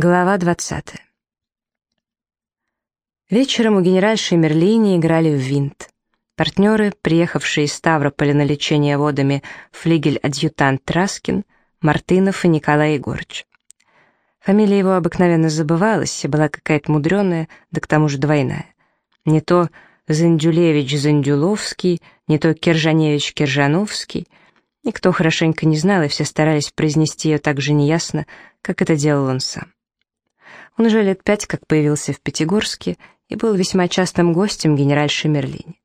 Глава 20. Вечером у генеральши Мерлини играли в винт. Партнеры, приехавшие из Ставрополя на лечение водами флигель-адъютант Траскин, Мартынов и Николай Егорыч. Фамилия его обыкновенно забывалась и была какая-то мудреная, да к тому же двойная. Не то Зандюлевич-Зандюловский, не то Кержаневич-Кержановский. Никто хорошенько не знал, и все старались произнести ее так же неясно, как это делал он сам. Он уже лет пять как появился в Пятигорске и был весьма частым гостем генеральши Мерлини.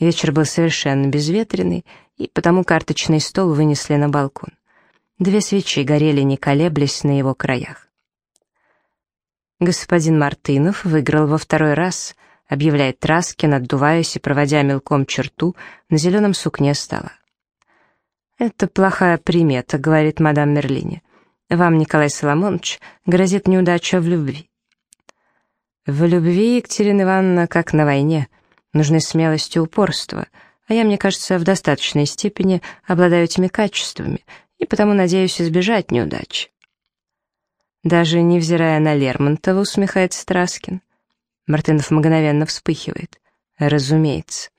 Вечер был совершенно безветренный, и потому карточный стол вынесли на балкон. Две свечи горели, не колеблясь на его краях. Господин Мартынов выиграл во второй раз, объявляет Траскин, отдуваясь и проводя мелком черту на зеленом сукне стола. «Это плохая примета», — говорит мадам Мерлини. Вам, Николай Соломонович, грозит неудача в любви. В любви, Екатерина Ивановна, как на войне, нужны смелость и упорство, а я, мне кажется, в достаточной степени обладаю этими качествами, и потому надеюсь избежать неудачи. Даже невзирая на Лермонтова, усмехается Траскин. Мартынов мгновенно вспыхивает. Разумеется.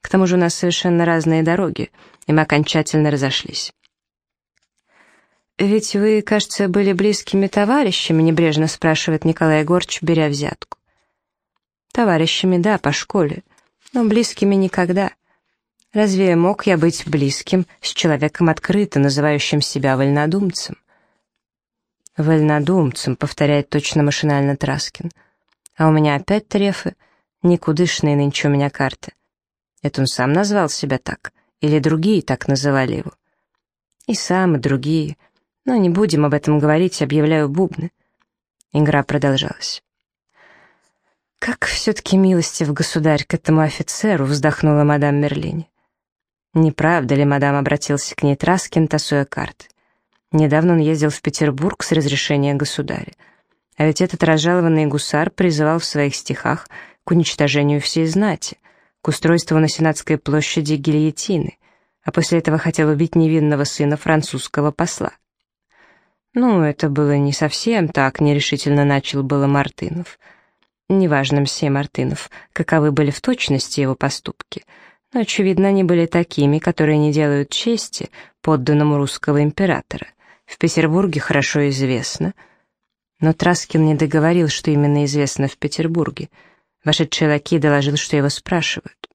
К тому же у нас совершенно разные дороги, и мы окончательно разошлись. «Ведь вы, кажется, были близкими товарищами?» — небрежно спрашивает Николай Егорыч, беря взятку. «Товарищами, да, по школе, но близкими никогда. Разве мог я быть близким с человеком открыто, называющим себя вольнодумцем?» «Вольнодумцем», — повторяет точно машинально Траскин. «А у меня опять трефы, никудышные нынче у меня карты. Это он сам назвал себя так, или другие так называли его?» «И сам, и другие». Но не будем об этом говорить, объявляю бубны. Игра продолжалась. «Как все-таки милостив государь к этому офицеру!» — вздохнула мадам Мерлини. «Не правда ли, мадам?» — обратился к ней Траскин, тасуя карты. Недавно он ездил в Петербург с разрешения государя. А ведь этот разжалованный гусар призывал в своих стихах к уничтожению всей знати, к устройству на Сенатской площади гильотины, а после этого хотел убить невинного сына французского посла. «Ну, это было не совсем так», — нерешительно начал было Мартынов. «Неважно, мсье Мартынов, каковы были в точности его поступки, но, очевидно, они были такими, которые не делают чести подданному русского императора. В Петербурге хорошо известно». Но Траскин не договорил, что именно известно в Петербурге. Вошедший лакей доложил, что его спрашивают.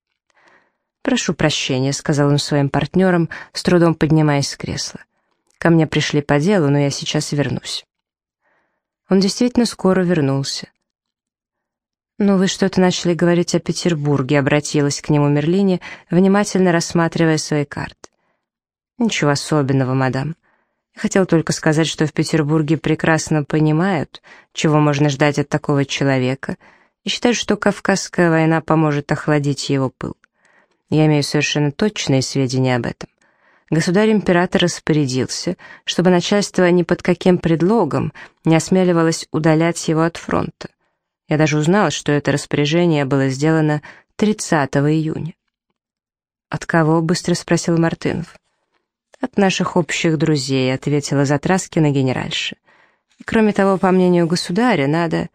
«Прошу прощения», — сказал он своим партнерам, с трудом поднимаясь с кресла. Ко мне пришли по делу, но я сейчас вернусь». Он действительно скоро вернулся. «Ну, вы что-то начали говорить о Петербурге», — обратилась к нему Мерлине, внимательно рассматривая свои карты. «Ничего особенного, мадам. Я хотел только сказать, что в Петербурге прекрасно понимают, чего можно ждать от такого человека, и считают, что Кавказская война поможет охладить его пыл. Я имею совершенно точные сведения об этом государь-император распорядился, чтобы начальство ни под каким предлогом не осмеливалось удалять его от фронта. Я даже узнала, что это распоряжение было сделано 30 июня. «От кого?» — быстро спросил Мартынов. «От наших общих друзей», — ответила Затраскина генеральша. И, кроме того, по мнению государя, надо...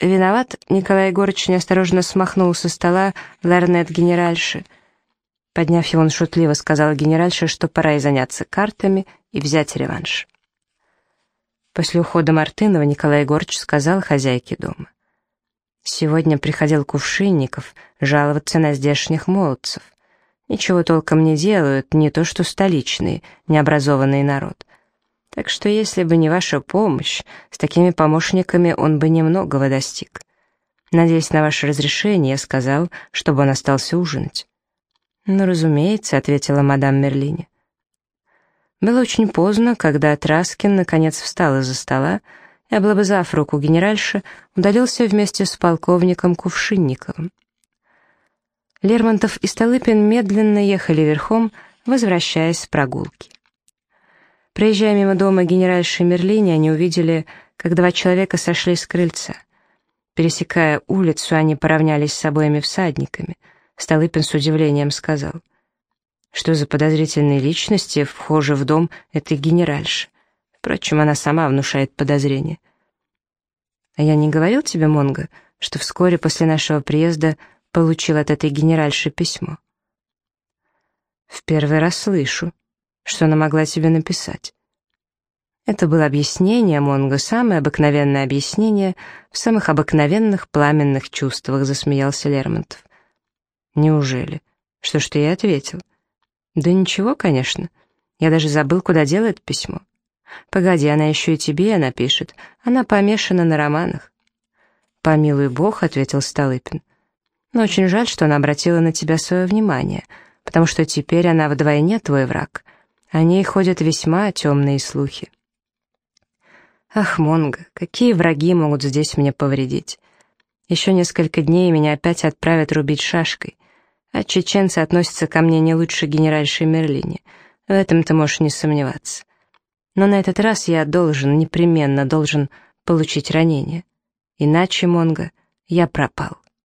Виноват, Николай Егорыч неосторожно смахнул со стола ларнет генеральши — Подняв его, он шутливо сказал генеральше, что пора и заняться картами и взять реванш. После ухода Мартынова Николай Егорыч сказал хозяйке дома. «Сегодня приходил Кувшинников жаловаться на здешних молодцев. Ничего толком не делают, не то что столичный, необразованный народ. Так что если бы не ваша помощь, с такими помощниками он бы немногого достиг. Надеясь на ваше разрешение, я сказал, чтобы он остался ужинать». «Ну, разумеется», — ответила мадам Мерлини. Было очень поздно, когда Траскин наконец встал из-за стола и, облобызав руку генеральши, удалился вместе с полковником Кувшинниковым. Лермонтов и Столыпин медленно ехали верхом, возвращаясь с прогулки. Проезжая мимо дома генеральши Мерлини, они увидели, как два человека сошли с крыльца. Пересекая улицу, они поравнялись с обоими всадниками — Столыпин с удивлением сказал. Что за подозрительные личности вхожи в дом этой генеральши? Впрочем, она сама внушает подозрение. А я не говорил тебе, Монго, что вскоре после нашего приезда получил от этой генеральши письмо? В первый раз слышу, что она могла тебе написать. Это было объяснение, Монго, самое обыкновенное объяснение в самых обыкновенных пламенных чувствах, засмеялся Лермонтов. Неужели? Что ж ты ей ответил? Да ничего, конечно. Я даже забыл, куда делает письмо. Погоди, она еще и тебе напишет. Она помешана на романах. «Помилуй Бог», — ответил Столыпин. «Но очень жаль, что она обратила на тебя свое внимание, потому что теперь она вдвойне твой враг. О ней ходят весьма темные слухи». «Ах, Монго, какие враги могут здесь мне повредить? Еще несколько дней меня опять отправят рубить шашкой, а чеченцы относятся ко мне не лучше генеральшей Мерлини. В этом ты можешь не сомневаться. Но на этот раз я должен, непременно должен получить ранение. Иначе, Монго, я пропал.